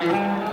got to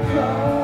cross.